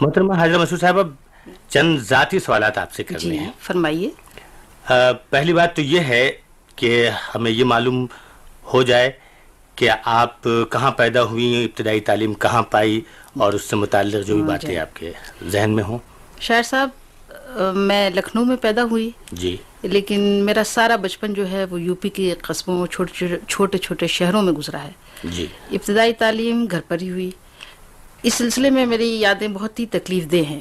محترمہ حاضر مسعود صاحب اب چند ذاتی سوالات آپ سے کرنے جی ہیں۔ فرمائیے۔ پہلی بات تو یہ ہے کہ ہمیں یہ معلوم ہو جائے کہ آپ کہاں پیدا ہوئی ابتدائی تعلیم کہاں پائی اور اس سے متعلق جو بھی ہاں، باتیں جی۔ آپ کے ذہن میں ہوں۔ شاعر صاحب میں لکھنؤ میں پیدا ہوئی۔ جی۔ لیکن میرا سارا بچپن جو ہے وہ یو پی کے قصبوں چھوٹے چھوٹے چھوٹے شہروں میں گزرا ہے۔ جی۔ ابتدائی تعلیم گھر پر ہی ہوئی۔ اس سلسلے میں میری یادیں بہت ہی تکلیف دہ ہیں۔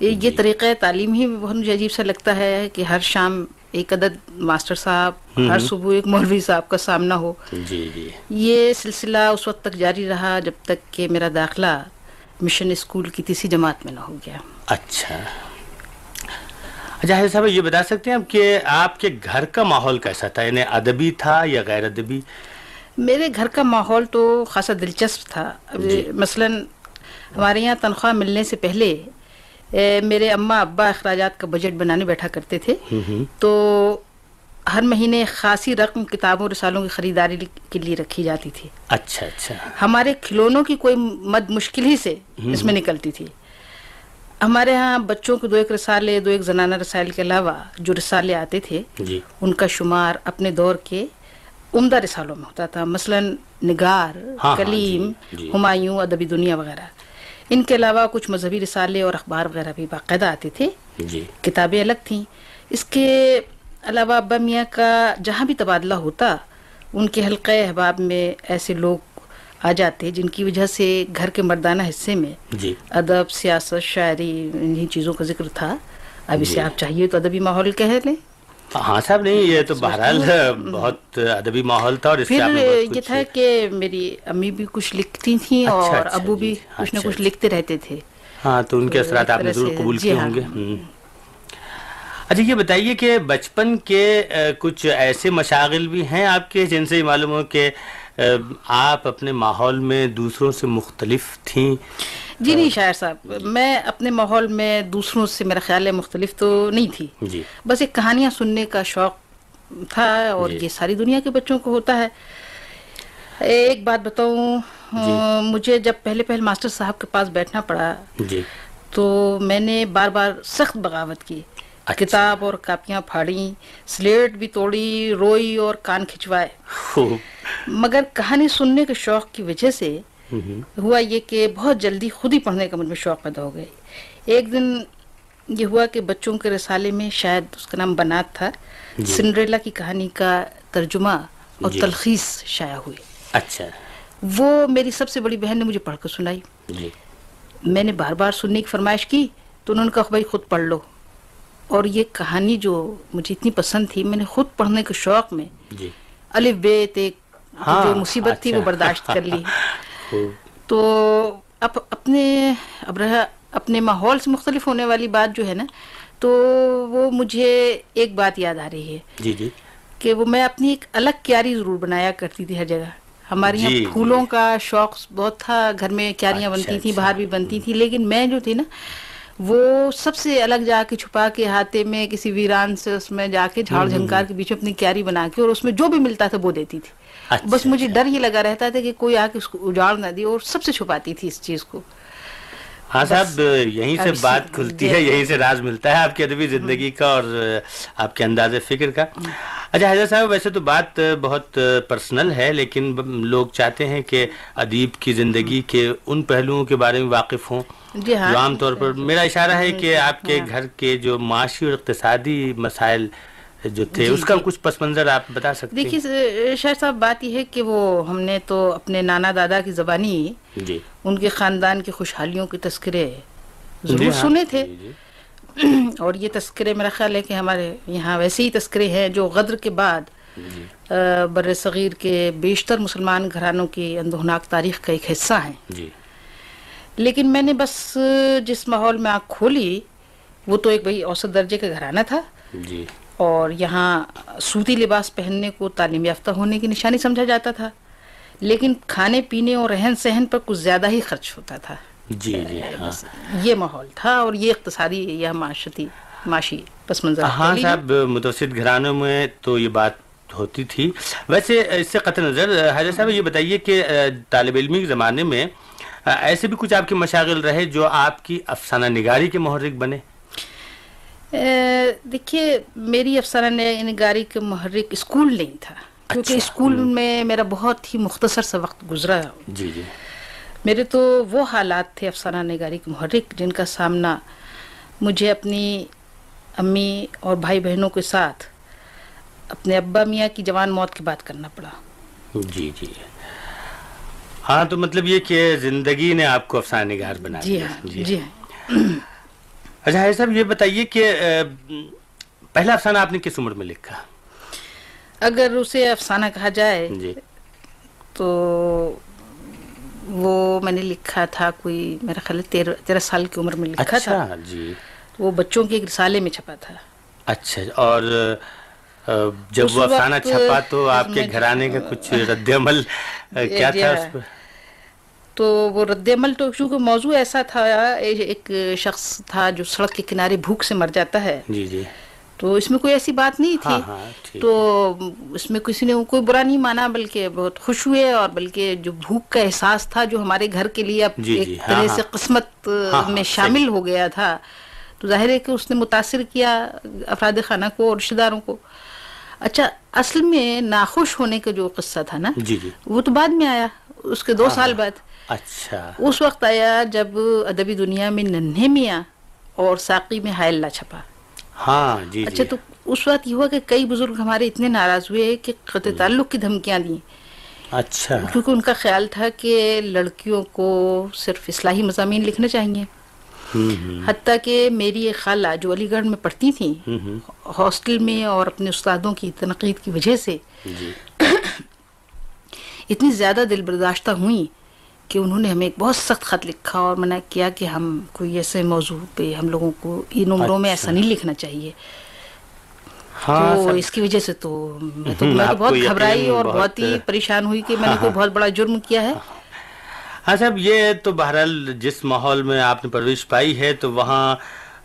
یہ یہ طریقہ تعلیم ہی بہت مجھے عجیب سا لگتا ہے کہ ہر شام ایک عدد ماسٹر صاحب ہر صبح ایک مولوی صاحب کا سامنا ہو۔ جی جی۔ یہ سلسلہ اس وقت تک جاری رہا جب تک کہ میرا داخلہ مشن اسکول کی تیسری جماعت میں نہ ہو گیا۔ اچھا۔ اچھا حضرت صاحب یہ بتا سکتے ہیں کہ آپ کے گھر کا ماحول کیسا تھا؟ یعنی ادبی تھا یا غیر ادبی؟ میرے گھر کا ماحول تو خاصا دلچسپ تھا۔ جی۔ مثلا ہمارے یہاں تنخواہ ملنے سے پہلے میرے اماں ابا اخراجات کا بجٹ بنانے بیٹھا کرتے تھے۔ تو ہر مہینے خاصی رقم کتابوں رسالوں کی خریداری کے لیے رکھی جاتی تھی۔ اچھا اچھا۔ ہمارے کھلونوں کی کوئی مد مشکل ہی سے اس میں نکلتی تھی۔ ہمارے ہاں بچوں کو دو ایک رسالے دو ایک زنانہ رسائل کے علاوہ جو رسالے آتے تھے جی۔ ان کا شمار اپنے دور کے عمدہ رسالوں میں ہوتا تھا مثلا نگار ہاں، کلیم جی، جی۔ ہمایوں ادبی دنیا وغیرہ۔ ان کے علاوہ کچھ مذہبی رسالے اور اخبار وغیرہ بھی باقاعدہ آتے تھے۔ جی۔ کتابیں الگ تھیں۔ اس کے علاوہ ابا میاں کا جہاں بھی تبادلہ ہوتا ان کے حلقہ احباب میں ایسے لوگ آ جاتے جن کی وجہ سے گھر کے مردانہ حصے میں ادب سیاست شاعری انہی چیزوں کا ذکر تھا۔ اب اسے۔ آپ چاہیے تو ادبی ماحول کہہ لیں۔ ہاں صاحب نہیں یہ تو بہرحال بہت ادبی ماحول تھا اور اس پھر یہ تھا کہ میری امی بھی کچھ لکھتی تھیں اچھا، اور اچھا، ابو جی، بھی کچھ نہ اچھا، کچھ اچھا۔ لکھتے رہتے تھے ہاں تو ان کے اثرات آپ نے ضرور قبول جی کیے ہاں۔ ہوں گے۔ اچھا یہ بتائیے کہ بچپن کے کچھ ایسے مشاغل بھی ہیں آپ کے جن سے معلوم ہو کہ آپ اپنے ماحول میں دوسروں سے مختلف تھیں؟ جی نہیں شاعر صاحب میں اپنے ماحول میں دوسروں سے میرا خیال ہے مختلف تو نہیں تھی۔ جی۔ بس ایک کہانیاں سننے کا شوق تھا اور جی۔ یہ ساری دنیا کے بچوں کو ہوتا ہے۔ ایک بات بتاؤں جی۔ مجھے جب پہلے پہلے ماسٹر صاحب کے پاس بیٹھنا پڑا جی۔ تو میں نے بار بار سخت بغاوت کی۔ اچھا۔ کتاب اور کاپیاں پھاڑی سلیٹ بھی توڑی روئی اور کان کھچوائے مگر کہانی سننے کے شوق کی وجہ سے۔ ہوا یہ کہ بہت جلدی خود ہی پڑھنے کا مجھ میں شوق پیدا ہو گئے ایک دن یہ ہوا کہ بچوں کے رسالے میں شاید اس کا نام بنات تھا۔ جی۔ سنڈریلا کی کہانی کا ترجمہ اور جی۔ تلخیص شائع ہوئی۔ اچھا۔ وہ میری سب سے بڑی بہن نے مجھے پڑھ کر سنائی۔ جی۔ میں نے بار بار سننے کی فرمائش کی تو انہوں نے کہا بھائی خود پڑھ لو۔ اور یہ کہانی جو مجھے اتنی پسند تھی میں نے خود پڑھنے کے شوق میں الف بیت ایک جو مصیبت تھی وہ اچھا۔ برداشت کر لی۔ تو اب اپنے اب رہا اپنے ماحول سے مختلف ہونے والی بات جو ہے نا تو وہ مجھے ایک بات یاد آ رہی ہے۔ جی جی۔ کہ وہ میں اپنی ایک الگ کیاری ضرور بنایا کرتی تھی ہر جگہ۔ ہمارے جی، یہاں جی۔ پھولوں کا شوق بہت تھا گھر میں کیاریاں اچھا، بنتی تھیں اچھا۔ باہر بھی بنتی تھیں۔ لیکن میں جو تھی نا وہ سب سے الگ جا کے چھپا کے ہاتھے میں کسی ویران سے اس میں جا کے جھاڑ جھنکار کے بیچ میں اپنی کیاری بنا کے اور اس میں جو بھی ملتا تھا وہ دیتی تھی۔ بس مجھے ڈر یہ لگا رہتا تھا کہ کوئی آ کے اس کو اجاڑ نہ دی اور سب سے چھپاتی تھی اس چیز کو۔ ہاں صاحب یہیں سے بات کھلتی ہے جی۔ یہیں سے راز ملتا ہے آپ کی ادبی زندگی کا اور آپ کے انداز فکر کا۔ اچھا حضرت صاحب ویسے تو بات بہت پرسنل ہے لیکن لوگ چاہتے ہیں کہ ادیب کی زندگی کے ان پہلوؤں کے بارے میں واقف ہوں۔ جی ہاں جو عام طور پر میرا اشارہ ہے کہ آپ کے گھر کے جو معاشی اور اقتصادی مسائل جو تھے جی، اس کا جی۔ کچھ پس منظر آپ بتا سکتے ہیں؟ دیکھیے شاید صاحب بات یہ ہے کہ وہ ہم نے تو اپنے نانا دادا کی زبانی جی۔ ان کے خاندان کی خوشحالیوں کے تذکرے جی ضرور ہاں، سنے تھے۔ جی، جی۔ اور یہ تذکرے میرا خیال ہے کہ ہمارے یہاں ویسے ہی تذکرے ہیں جو غدر کے بعد جی۔ بر صغیر کے بیشتر مسلمان گھرانوں کی اندوہناک تاریخ کا ایک حصہ ہیں۔ جی۔ لیکن میں نے بس جس ماحول میں آنکھ کھولی وہ تو ایک بھائی اوسط درجے کا گھرانہ تھا۔ جی۔ اور یہاں سوتی لباس پہننے کو تعلیم یافتہ ہونے کی نشانی سمجھا جاتا تھا لیکن کھانے پینے اور رہن سہن پر کچھ زیادہ ہی خرچ ہوتا تھا۔ جی جی ہاں۔ یہ ماحول تھا اور یہ اقتصادی یا معاشرتی معاشی پس منظر ہاں۔ صاحب متوسط گھرانوں میں تو یہ بات ہوتی تھی۔ ویسے اس سے قطع نظر حضرت صاحب یہ بتائیے کہ طالب علمی کے زمانے میں ایسے بھی کچھ آپ کے مشاغل رہے جو آپ کی افسانہ نگاری کے محرک بنے؟ دیکھیے میری افسانہ نگاری کے محرک اسکول نہیں تھا کیونکہ اسکول میں میرا بہت ہی مختصر سا وقت گزرا۔ جی جی۔ میرے تو وہ حالات تھے افسانہ نگاری کے محرک جن کا سامنا مجھے اپنی امی اور بھائی بہنوں کے ساتھ اپنے ابا میاں کی جوان موت کے بعد کرنا پڑا۔ جی جی۔ ہاں تو مطلب یہ کہ زندگی نے آپ کو افسانہ نگار بنا جی ہاں جی ہاں۔ اچھا ہے صاحب یہ بتائیے کہ پہلا افسانہ آپ نے کس عمر میں لکھا؟ اگر اسے افسانہ کہا جائے جی۔ تو وہ میں نے لکھا تھا کوئی میرا خیال ہے تیرہ سال کی عمر میں لکھا تھا۔ اچھا جی۔ وہ بچوں کے ایک رسالے میں چھپا تھا۔ اچھا اور جب وہ افسانہ چھپا تو آپ کے گھرانے کا کچھ رد عمل کیا جی تھا ہاں۔ اس پر؟ تو وہ رد عمل تو چونکہ موضوع ایسا تھا ایک شخص تھا جو سڑک کے کنارے بھوک سے مر جاتا ہے۔ جی جی۔ تو اس میں کوئی ایسی بات نہیں ہاں تھی۔ ہاں ٹھیک۔ تو اس میں کسی نے کوئی برا نہیں مانا بلکہ بہت خوش ہوئے اور بلکہ جو بھوک کا احساس تھا جو ہمارے گھر کے لیے اب جی، ایک جی، ہاں، طرح ہاں۔ سے قسمت ہاں، میں ہاں، شامل ہو گیا تھا۔ تو ظاہر ہے کہ اس نے متاثر کیا افراد خانہ کو اور رشتے داروں کو۔ اچھا اصل میں ناخوش ہونے کا جو قصہ تھا نا جی وہ تو بعد میں آیا اس کے دو ہاں، سال ہاں۔ بعد۔ اچھا۔ اس وقت آیا جب ادبی دنیا میں ننھے میاں اور ساقی میں حائل لا چھپا۔ ہاں جی اچھا جی تو اس وقت یہ ہوا کہ کئی بزرگ ہمارے اتنے ناراض ہوئے کہ قطع تعلق کی دھمکیاں دیں۔ اچھا۔ کیونکہ ان کا خیال تھا کہ لڑکیوں کو صرف اصلاحی مضامین لکھنے چاہیے۔ حتیٰ کہ میری ایک خالہ جو علی گڑھ میں پڑھتی تھیں۔ ہاسٹل میں اور اپنے استادوں کی تنقید کی وجہ سے جی۔ اتنی زیادہ دل برداشتہ ہوئیں۔ کہ انہوں نے ہمیں ایک بہت سخت خط لکھا اور منع کیا کہ ہم کوئی ایسے موضوع پہ ہم لوگوں کو ان عمروں میں ایسا اچھا۔ نہیں لکھنا چاہیے۔ ہاں تو اس کی وجہ سے تو میں تو بہت گھبرائی اور بہت- ہی پریشان ہوئی کہ میں نے کوئی بہت بڑا جرم کیا ہے۔ ہاں صاحب یہ تو بہرحال جس ماحول میں آپ نے پرورش پائی ہے تو وہاں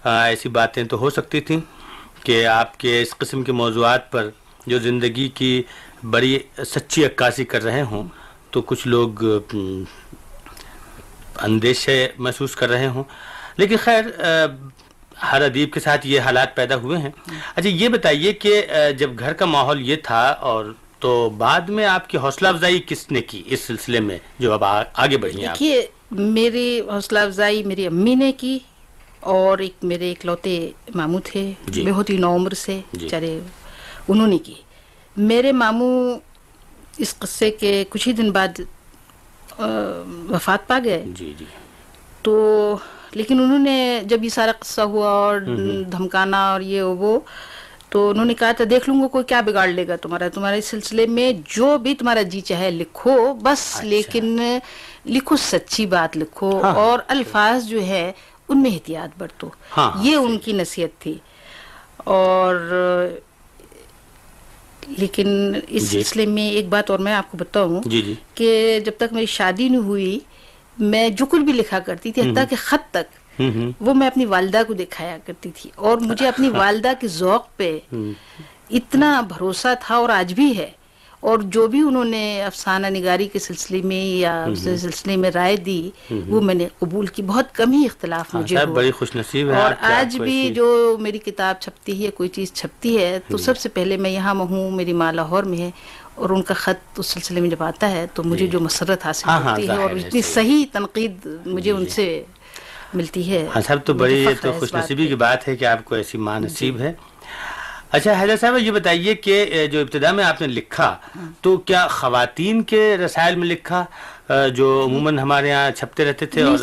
ایسی باتیں تو ہو سکتی تھیں کہ آپ کے اس قسم کے موضوعات پر جو زندگی کی بڑی سچی عکاسی کر رہے ہوں تو کچھ لوگ اندیشے محسوس کر رہے ہوں۔ لیکن خیر ہر ادیب کے ساتھ یہ حالات پیدا ہوئے ہیں۔ اچھا یہ بتائیے کہ جب گھر کا ماحول یہ تھا اور تو بعد میں آپ کی حوصلہ افزائی کس نے کی؟ اس سلسلے میں جو اب آگے بڑھی ہیں دیکھیے میری حوصلہ افزائی میری امی نے کی اور ایک میرے اکلوتے ماموں تھے۔ جی۔ بہت ہی نو عمر سے جی۔ چارے انہوں نے کی۔ میرے ماموں اس قصے کے کچھ ہی دن بعد وفات پا گئے۔ جی جی۔ تو لیکن انہوں نے جب یہ سارا قصہ ہوا اور دھمکانا اور یہ وہ تو انہوں نے کہا تھا دیکھ لوں گا کوئی کیا بگاڑ لے گا تمہارا۔ تمہارے سلسلے میں جو بھی تمہارا جی چاہے لکھو بس اچھا۔ لیکن لکھو سچی بات لکھو ہاں۔ اور الفاظ جو ہے ان میں احتیاط برتو۔ ہاں، ہاں، یہ ان کی نصیحت تھی۔ اور لیکن اس جی۔ سلسلے میں ایک بات اور میں آپ کو بتاؤں جی جی۔ کہ جب تک میری شادی نہیں ہوئی میں جو کچھ بھی لکھا کرتی تھی حتیٰ کہ خط تک۔ ہوں ہوں وہ میں اپنی والدہ کو دکھایا کرتی تھی اور مجھے اپنی والدہ کے ذوق پہ اتنا بھروسہ تھا اور آج بھی ہے۔ اور جو بھی انہوں نے افسانہ نگاری کے سلسلے میں یا اس سلسلے میں رائے دی وہ میں نے قبول کی۔ بہت کم ہی اختلاف ہاں مجھے بڑی خوش نصیب ہے اور آج بھی جو میری کتاب چھپتی ہے کوئی چیز چھپتی ہے تو سب سے پہلے میں یہاں ہوں میری ماں لاہور میں ہے اور ان کا خط اس سلسلے میں جب آتا ہے تو مجھے جو مسرت حاصل ہاں، ہاں، ہوتی ہے اور اتنی صحیح۔ تنقید مجھے ان سے ملتی ہے۔ ہاں صاحب تو بڑی یہ تو خوش نصیبی۔ کی بات ہے کہ آپ کو ایسی ماں نصیب ہے۔ اچھا حیدر صاحب یہ بتائیے کہ جو ابتدا میں آپ نے لکھا تو کیا خواتین کے رسائل میں لکھا؟ جو عموماً ہمارے ہاں چھپتے رہتے تھے اور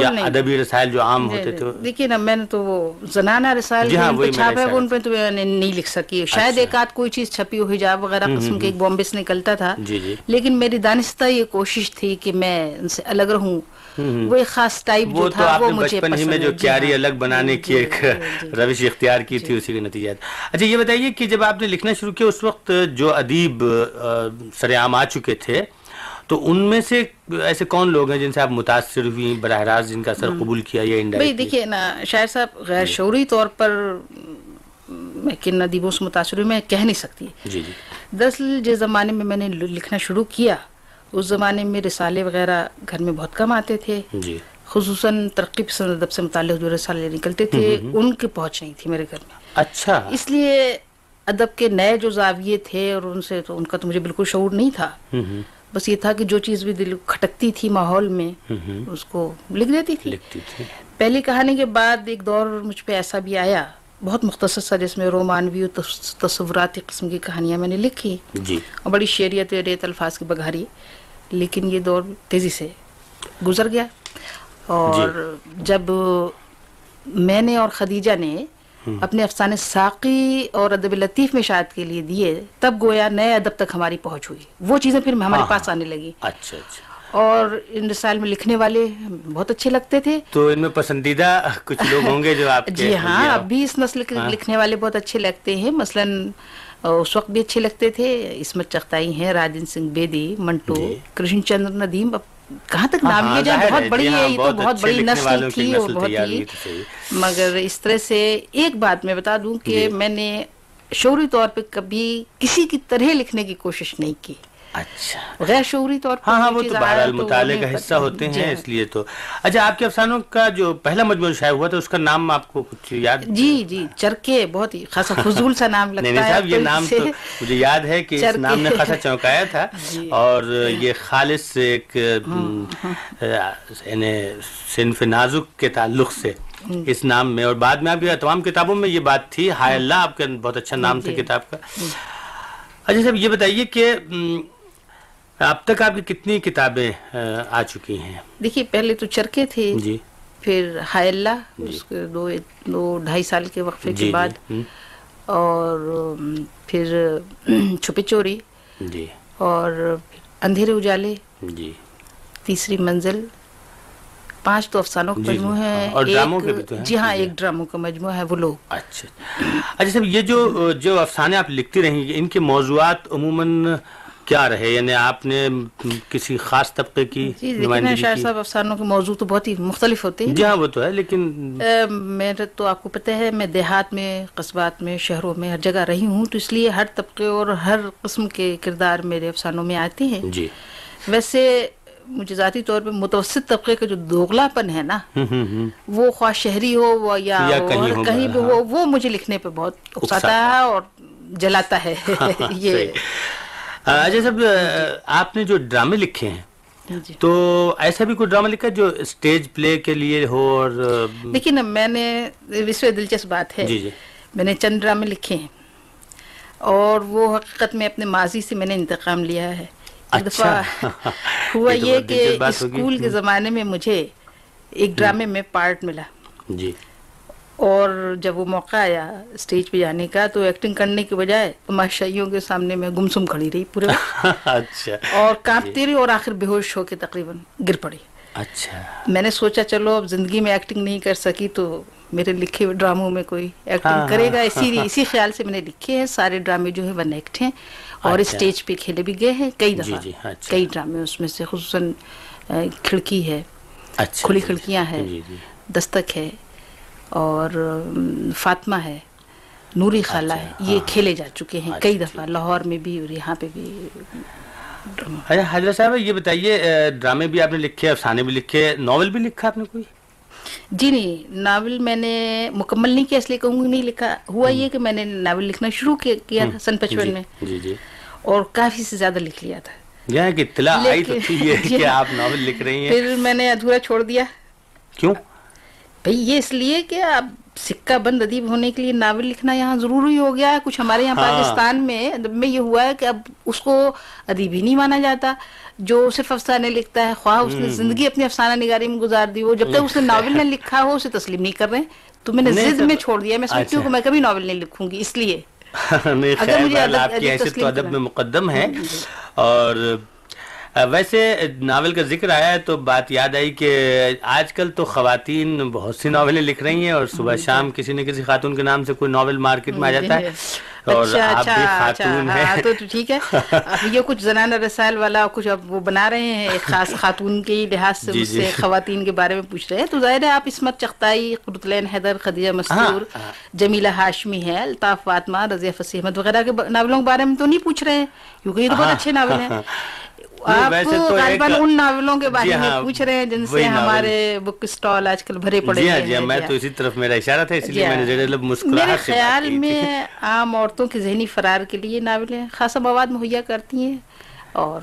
یا۔ ادبی رسائل جو عام ہوتے تھے۔ دیکھیے نا میں نے تو وہ زنانہ رسائل جی ہاں، ان پہ اشارہ ان پہ تو میں نے نہیں لکھ سکی۔ شاید اچھا۔ ایک آدھ کوئی چیز چھپی ہو حجاب وغیرہ قسم کے ایک بامبے سے نکلتا تھا۔ جی جی۔ لیکن میری دانستہ یہ کوشش تھی کہ میں ان سے الگ رہوں۔ وہ ایک خاص ٹائپ جو تھا وہ مجھے بچپن ہی پسند میں جو جی کیاری ہاں۔ الگ بنانے کی جی، ایک جی، جی۔ روش اختیار کی تھی اسی کے نتیجہ اچھا یہ بتائیے کہ جب آپ نے لکھنا شروع کیا اس وقت جو ادیب سر عام آ چکے تھے تو ان میں سے ایسے کون لوگ ہیں جن سے آپ متاثر ہوئی براہ راست جن کا اثر قبول کیا یا بھائی دیکھیے نا شاعر صاحب غیر شعوری طور پر میں کن ادیبوں سے متاثر ہوئی میں کہہ نہیں سکتی۔ جی جی۔ دراصل جس زمانے میں میں نے لکھنا شروع کیا اس زمانے میں رسالے وغیرہ گھر میں بہت کم آتے تھے۔ جی۔ خصوصاً ترقی پسند ادب سے متعلق جو رسالے نکلتے تھے ان کی پہنچ نہیں تھی میرے گھر میں۔ اچھا۔ اس لیے ادب کے نئے جو زاویے تھے اور ان سے تو ان کا تو مجھے بالکل شعور نہیں تھا۔ بس یہ تھا کہ جو چیز بھی دل کھٹکتی تھی ماحول میں اس کو لکھ دیتی تھی۔ پہلی کہانی کے بعد ایک دور مجھ پہ ایسا بھی آیا۔ بہت مختصر سا جس میں رومانوی تص- تصوراتی قسم کی کہانیاں میں نے لکھی۔ جی۔ اور بڑی شعریت ریت الفاظ کی بگھاری۔ لیکن یہ دور تیزی سے گزر گیا۔ اور جب میں نے اور خدیجہ نے اپنے افسانے ساقی اور ادب لطیف میں شاید کے لیے دیے تب گویا نئے ادب تک ہماری پہنچ ہوئی۔ وہ چیزیں پھر ہمارے پاس آنے لگی۔ اچھا اچھا۔ اور ان رسائل میں لکھنے والے بہت اچھے لگتے تھے۔ تو ان میں پسندیدہ کچھ لوگ ہوں گے جو آپ جی ہاں اب بھی اس نسل کے لکھنے والے بہت اچھے لگتے ہیں۔ مثلا اس وقت بھی اچھے لگتے تھے۔ اسمت چغتائی ہیں راجن سنگھ بیدی منٹو جی۔ کرشن چندر ندیم۔ اب کہاں تک ہاں، نام ہاں، لیے جائے بہت بڑی جی ہے ہاں، یہ تو بہت بڑی نسل تھی اور بہت ہی۔ مگر اس طرح سے ایک بات میں بتا دوں کہ جی۔ میں نے شعوری طور پہ کبھی کسی کی طرح لکھنے کی کوشش نہیں کی۔ اچھا۔ غیر شعوری طور پر ہاں ہاں وہ تو بہرحال مطالعے کا حصہ ہوتے جی ہیں ہاں۔ اس لیے تو۔ اچھا آپ کے افسانوں کا جو پہلا مجموعہ شائع ہوا تھا اس کا نام آپ کو کچھ یاد جی جی چرکے بہت ہی خاصا فضول سا نام لگتا ہے نہیں صاحب یہ نام تو مجھے یاد ہے کہ اس۔ نام نے خاصا چونکایا تھا۔ جی۔ اور یہ خالص ایک یعنی صنف نازک کے تعلق سے اس نام میں۔ اور بعد میں آپ کی تمام کتابوں میں یہ بات تھی۔ ہائے اللہ آپ کا بہت اچھا نام تھا جی۔ کتاب کا۔ اچھا صاحب یہ بتائیے کہ اب تک آپ کی کتنی کتابیں آ، چکی ہیں؟ دیکھیے پہلے تو چرکے تھے جی۔ پھر ہائے اللہ اس کے دو دو ڈھائی سال کے وقفے جی کے بعد۔ جی اور ام، پھر چھپے چوری۔ جی۔ اور اندھیرے اجالے۔ جی۔ تیسری منزل۔ پانچ تو افسانوں کا جی، جی، مجموعہ ہے اور ڈراموں کے بھی تو ہیں۔ جی ہاں جی۔ ایک ڈراموں کا مجموعہ ہے وہ لوگ۔ اچھا اچھا۔ صاحب یہ جو جو افسانے آپ لکھتی رہی ان کے موضوعات عموماً کیا رہے؟ یعنی آپ نے کسی خاص طبقے کی جی شاعر صاحب افسانوں کے موضوع تو بہت ہی مختلف ہوتے ہیں۔ جی ہاں وہ تو ہے لیکن میرا تو آپ کو پتہ ہے میں دیہات میں قصبات میں شہروں میں ہر جگہ رہی ہوں تو اس لیے ہر طبقے اور ہر قسم کے کردار میرے افسانوں میں آتے ہیں۔ جی۔ ویسے مجھے ذاتی طور پہ متوسط طبقے کا جو دوغلا پن ہے نا۔ وہ خواہ شہری ہو وہ یا, کہیں بھی ہاں۔ ہو وہ مجھے لکھنے پہ بہت اکساتا ہے اور جلاتا ہے۔ یہ اچھا صاحب آپ نے جو ڈرامے لکھے ہیں جی۔ تو ایسا بھی کوئی ڈرامہ لکھا جو اسٹیج پلے کے لیے ہو اور لیکن میں نے میں دلچسپ بات ہے۔ جی جی۔ میں نے چند ڈرامے لکھے ہیں۔ اور وہ حقیقت میں اپنے ماضی سے میں نے انتقام لیا ہے۔ ایک اچھا۔ دفعہ ہوا یہ کہ۔ اسکول کے زمانے میں مجھے ایک ڈرامے میں پارٹ ملا۔ جی۔ اور جب وہ موقع آیا اسٹیج پہ جانے کا تو ایکٹنگ کرنے کے بجائے تماشائیوں کے سامنے میں گمسم کھڑی رہی پورے اچھا۔ اور کانپتی رہی اور آخر بے ہوش ہو کے تقریباً گر پڑی۔ اچھا۔ میں نے سوچا چلو اب زندگی میں ایکٹنگ نہیں کر سکی تو میرے لکھے ہوئے ڈراموں میں کوئی ہاں، ایکٹنگ کرے گا۔ ہاں، اسی اسی خیال سے میں نے لکھے ہیں سارے ڈرامے جو ہے ون ایکٹ ہیں اور اچھا۔ اسٹیج پہ کھیلے بھی گئے ہیں کئی جی، دفعہ۔ جی، اچھا۔ کئی ڈرامے اس میں سے خصوصاً کھڑکی ہے۔ اچھا کھلی جی، کھڑکیاں ہیں۔ دستک ہے۔ اور فاطمہ ہے نوری خالہ ہے اچھا، یہ ہاں۔ کھیلے جا چکے ہیں کئی اچھا، دفعہ لاہور میں بھی اور یہاں پہ بھی۔ اچھا حضرت صاحب یہ بتائیے ڈرامے بھی آپ نے لکھے افسانے بھی لکھے ناول بھی لکھا آپ نے کوئی؟ جی نہیں ناول میں نے مکمل نہیں کیا اس لیے کہوں گی نہیں لکھا۔ ہوا یہ کہ میں نے ناول لکھنا شروع کیا تھا سن پچپن جی میں۔ جی جی۔ اور کافی سے زیادہ لکھ لیا تھا۔ یہاں کہ اطلاع آئی تو تھی یہ جی کہ ہاں۔ آپ ناول لکھ رہی ہیں۔ پھر میں نے ادھورا چھوڑ دیا۔ کیوں؟ بھئی یہ اس لیے کہ اب سکہ بند ادیب ہونے کے لیے ناول لکھنا یہاں ضروری ہو گیا ہے۔ کچھ ہمارے یہاں ہاں۔ پاکستان میں میں یہ ہوا ہے کہ اب اس کو ادیب ہی نہیں مانا جاتا۔ جو صرف افسانے لکھتا ہے خواہ اس نے زندگی اپنی افسانہ نگاری میں گزار دی ہو۔ جب تک اس نے ناول نہ لکھا ہو اسے تسلیم نہیں کر رہے تو میں نے ضد میں چھوڑ دیا۔ میں سوچتی ہوں اچھا۔ کہ میں کبھی ناول نہیں لکھوں گی اس لیے۔ نہیں اگر خیر مجھے ادب- آپ کی ادب حیثیت تو تسلیم ادب کرنا۔ میں مقدم ہے۔ اور آ، ویسے ناول کا ذکر آیا ہے تو بات یاد آئی کہ آج کل تو خواتین بہت سی ناولیں لکھ رہی ہیں اور صبح شام کسی نہ کسی خاتون کے نام سے کوئی ناول مارکیٹ میں آ جاتا ہے اور اچھا آپ اچھا بھی اچھا خاتون ہاں ہیں۔ تو ٹھیک ہے۔ اب یہ کچھ زنانہ رسائل والا کچھ اب وہ بنا رہے ہیں ایک خاص خاتون کے لحاظ سے جی، مجھ جی۔ سے خواتین کے بارے میں پوچھ رہے ہیں۔ تو ظاہر ہے آپ اسمت چختائی قرتلین حیدر خدیجہ مستور ہاں۔ جمیلہ ہاشمی ہے الطاف فاطمہ رضیہ فصیح احمد وغیرہ کے ناولوں کے بارے میں تو نہیں پوچھ رہے ہیں۔ کیونکہ یہ تو بہت ہاں۔ اچھے ناول ہیں۔ آپ غالباً ان ناولوں کے بارے جی میں ہاں، پوچھ رہے ہیں جن سے ہمارے بک سٹال آج کل بھرے پڑے ہیں جی ہاں, جی ہاں، میں جی ہاں۔ تو اسی طرف میرا اشارہ تھا اس لیے میں نے زیادہ لب مطلب مسکرہ میرے خیال میں عام عورتوں کے ذہنی فرار کے لیے ناولیں خاصا مواد مہیا کرتی ہیں اور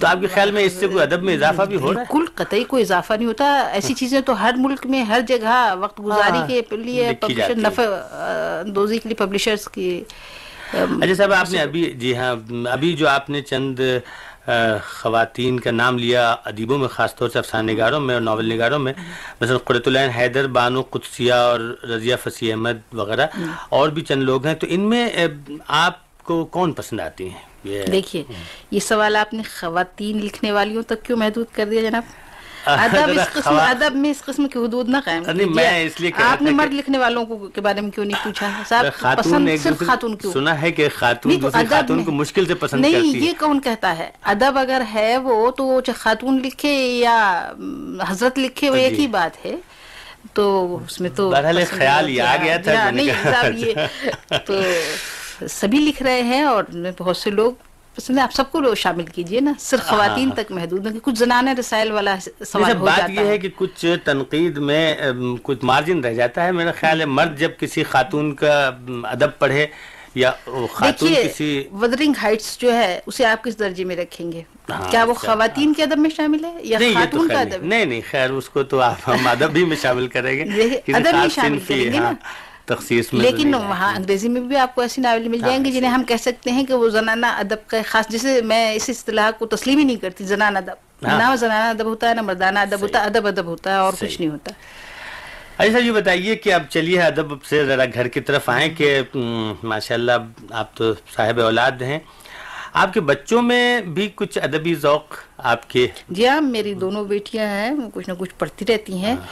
تو آپ کے خیال میں اس سے کوئی ادب میں اضافہ بھی ہو رہا ہے؟ بالکل قطعی کوئی اضافہ نہیں ہوتا۔ ایسی چیزیں تو ہر ملک میں ہر جگہ وقت گزاری کے لیے نفع اندوزی کے لیے پبلشرز کی اچھا صاحب آپ نے ابھی جی ہاں ابھی جو آپ نے چند خواتین کا نام لیا ادیبوں میں خاص طور سے افسانہ نگاروں میں اور ناول نگاروں میں۔ مثلا قرۃ العین حیدر بانو قدسیہ اور رضیہ فصیح احمد وغیرہ۔ اور بھی چند لوگ ہیں۔ تو ان میں آپ کو کون پسند آتی ہیں؟ دیکھیے یہ سوال آپ نے خواتین لکھنے والیوں تک کیوں محدود کر دیا جناب؟ ادب اس قسم ادب میں اس قسم کی حدود نہ قائم نہیں میں اس لیے آپ نے مرد لکھنے والوں کے بارے میں کیوں نہیں پوچھا؟ صاحب پسند صرف خاتون کیوں؟ سنا ہے کہ خاتون دوسری خاتون کو مشکل سے پسند کرتی ہے۔ نہیں یہ کون کہتا ہے؟ ادب اگر ہے وہ تو خاتون لکھے یا حضرت لکھے وہ جی۔ ایک ہی بات ہے۔ تو اس میں تو بہرحال خیال یہ آ گیا تھا نہیں صاحب یہ تو سبھی لکھ رہے ہیں اور بہت سے لوگ پسند ہے آپ سب کو شامل کیجیے نا۔ صرف ہاں، خواتین ہاں، ہاں۔ تک محدود ہیں۔ کچھ زنانہ رسائل والا سوال ہو جاتا ہے بات یہ ہے کہ کچھ تنقید میں کچھ مارجن رہ جاتا ہے۔ میرا خیال ہے مرد جب کسی خاتون کا ادب پڑھے یا خاتون کسی ودرنگ ہائٹس جو ہے اسے آپ کس درجے میں رکھیں گے؟ کیا وہ خواتین کے ادب میں شامل ہے یا خاتون کا ادب نہیں نہیں خیر اس کو تو آپ ہم ادب بھی میں شامل کریں گے۔ ادب میں شامل کریں گے نا۔ تخصیص میں لیکن وہاں انگریزی میں بھی آپ کو ایسی ناول مل جائیں گے ہاں، جنہیں ہم کہہ سکتے ہیں کہ وہ زنانہ ادب کا خاص جیسے میں اس اصطلاح کو تسلیم ہی نہیں کرتی زنانہ ادب۔ ہاں۔ نہ زنانہ ادب ہوتا ہے نہ مردانہ ادب ہوتا ہے ادب ادب ہوتا ہے اور کچھ نہیں ہوتا۔ اچھا صاحب یہ بتائیے کہ اب چلیے ادب سے ذرا گھر کی طرف آئیں کہ ماشاءاللہ آپ تو صاحب اولاد ہیں۔ آپ کے بچوں میں بھی کچھ ادبی ذوق آپ کے؟ جی ہاں میری دونوں بیٹیاں ہیں کچھ نہ کچھ پڑھتی رہتی ہیں۔ ہاں۔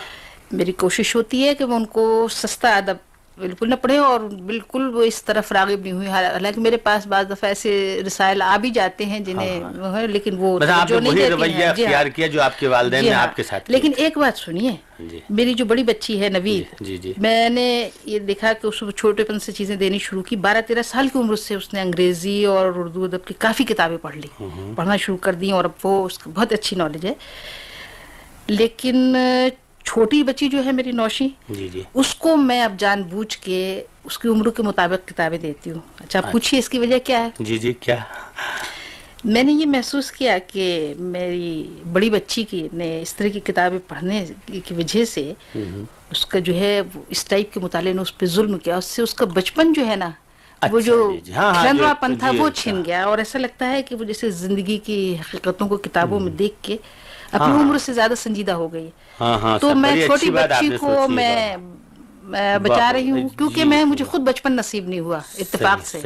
میری کوشش ہوتی ہے کہ میں ان کو سستا ادب بالکل نہ پڑھے اور بالکل وہ اس طرف راغب نہیں ہوئی حالانکہ میرے پاس بعض دفعہ ایسے رسائل آ بھی جاتے ہیں جنہیں ہاں، ہاں۔ لیکن وہ جو نہیں جی ہاں۔ کیا جو آپ کے والدین جی نے آپ کے ساتھ لیکن ایک بات سنیے جی۔ میری جو بڑی بچی ہے نوید میں نے یہ دیکھا کہ اس کو چھوٹے پن سے چیزیں دینی شروع کی بارہ تیرہ سال کی عمر سے اس نے انگریزی اور اردو ادب کی کافی کتابیں پڑھ لی۔ پڑھنا شروع کر دی اور اب وہ اس کو بہت اچھی نالج ہے۔ لیکن چھوٹی بچی جو ہے میری نوشی جی جی۔ اس کو میں اب جان بوجھ کے اس کی عمر کے مطابق کتابیں دیتی ہوں۔ اچھا پوچھیے اس کی وجہ کیا ہے؟ جی جی کیا؟ میں نے یہ محسوس کیا کہ میری بڑی بچی کی نے اس طرح کی کتابیں پڑھنے کی وجہ سے اس کا جو ہے اس ٹائپ کے مطالعے نے اس پہ ظلم کیا۔ اس سے اس کا بچپن جو ہے نا وہ جو کھلنوا پن تھا وہ چھن گیا اور ایسا لگتا ہے کہ وہ جیسے زندگی کی حقیقتوں کو کتابوں میں دیکھ کے اپنی عمر سے زیادہ سنجیدہ ہو گئی۔ تو میں چھوٹی بچی کو میں بچا رہی ہوں کیونکہ میں مجھے خود بچپن نصیب نہیں ہوا اتفاق سے۔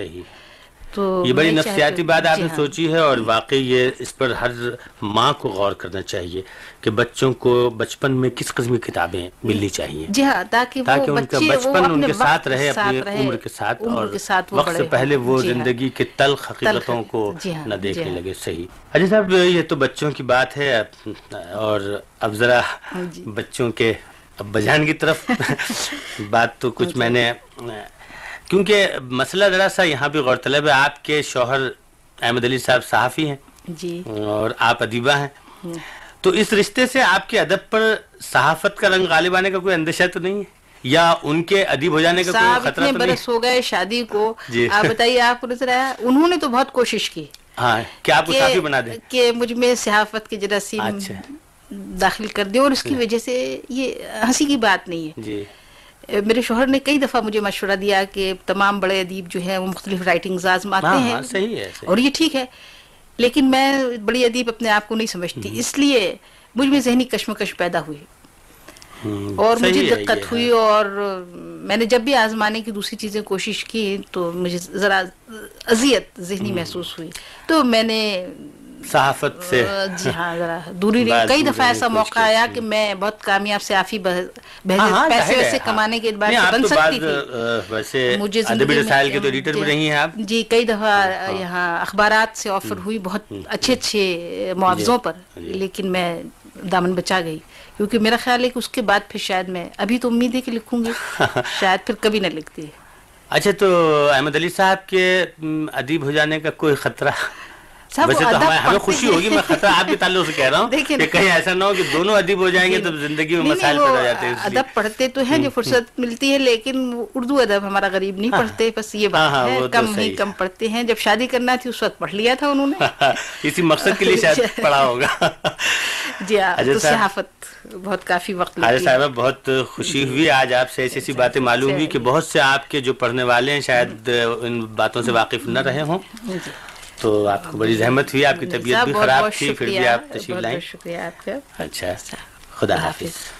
تو یہ بڑی نفسیاتی بات آپ نے سوچی ہے اور واقعی یہ اس پر ہر ماں کو غور کرنا چاہیے کہ بچوں کو بچپن میں کس قسم کی کتابیں ملنی چاہیے۔ جی ہاں تاکہ ان کا بچپن ان کے ساتھ رہے اپنی عمر کے ساتھ اور وقت سے پہلے وہ زندگی کے تلخ حقیقتوں کو نہ دیکھنے لگے۔ صحیح۔ اجے صاحب یہ تو بچوں کی بات ہے اور اب ذرا بچوں کے اب بجان کی طرف۔ بات تو کچھ میں نے کیونکہ مسئلہ ذرا سا یہاں بھی غور طلب ہے آپ کے شوہر احمد علی صاحب صحافی ہیں جی۔ اور آپ ادیبہ ہیں۔ جی۔ تو اس رشتے سے آپ کے ادب پر صحافت کا رنگ غالب آنے کا کوئی اندیشہ تو نہیں ہے؟ یا ان کے ادیب ہو جانے کا کوئی خطرہ تو نہیں برس ہو گئے شادی کو۔ جی۔ آپ بتائیے آپ کو نظر آیا؟ انہوں نے تو بہت کوشش کی۔ ہاں کہ آپ کو صحافی بنا دیں۔ کہ مجھ میں صحافت کے جراثیم اچھا۔ داخل کر دیں اور اس کی جی۔ وجہ سے یہ ہنسی کی بات نہیں ہے۔ میرے شوہر نے کئی دفعہ مجھے مشورہ دیا کہ تمام بڑے ادیب جو ہیں وہ مختلف رائٹنگز آزماتے ہیں۔ صحیح ہے اور یہ ٹھیک ہے لیکن میں بڑی ادیب اپنے آپ کو نہیں سمجھتی۔ اس لیے مجھ میں ذہنی کشمکش پیدا ہوئی۔ اور مجھے دقت ہوئی اور میں نے جب بھی آزمانے کی دوسری چیزیں کوشش کی تو مجھے ذرا اذیت ذہنی محسوس ہوئی۔ تو میں نے صحافت سے۔ جی ہاں ذرا دوری رہی۔ کئی دفعہ ایسا موقع آیا کہ میں بہت کامیاب صحافی ہاں، ہاں، پیسے ویسے کمانے کے اعتبار سے بن سکتی تھی۔ مجھے ادبی رسائل کے تو ایڈیٹر بھی رہی ہیں آپ؟ جی کئی دفعہ ہاں، یہاں اخبارات سے آفر ہوئی بہت اچھے اچھے معاوضوں جی، پر جی۔ لیکن میں دامن بچا گئی۔ کیونکہ میرا خیال ہے کہ اس کے بعد پھر شاید میں ابھی تو امید ہے کہ لکھوں گی شاید پھر کبھی نہ لکھتی۔ اچھا تو احمد علی صاحب کے ادیب ہو جانے کا کوئی خطرہ؟ ویسے تو ہمیں خوشی ہوگی میں خطرہ آپ کے تعلق سے کہہ رہا ہوں کہ کہیں ایسا نہ ہو کہ دونوں ادیب ہو جائیں گے تو زندگی میں مسائل پیدا جاتے ہیں ادب پڑھتے تو ہیں جو فرصت ملتی ہے لیکن اردو ادب ہمارا غریب نہیں ہاں۔ پڑھتے بس یہ ہاں، بات ہاں، ہے کم ہی کم پڑھتے ہیں۔ جب شادی کرنا تھی اس وقت پڑھ لیا تھا انہوں نے۔ اسی مقصد کے لیے شاید پڑھا ہوگا۔ جی ہاں تو صحافت بہت کافی وقت حاجہ صاحبہ بہت خوشی ہوئی۔ آج آپ سے ایسی ایسی جی، باتیں معلوم ہوئی جی۔ کہ بہت سے آپ کے جو پڑھنے والے ہیں شاید ان باتوں سے واقف نہ رہے ہوں۔ جی۔ تو آپ کو بڑی زحمت ہوئی آپ کی طبیعت صاحب، بھی خراب تھی پھر بھی آپ تشریف لائیں۔ شکریہ آپ کا۔ اچھا خدا حافظ۔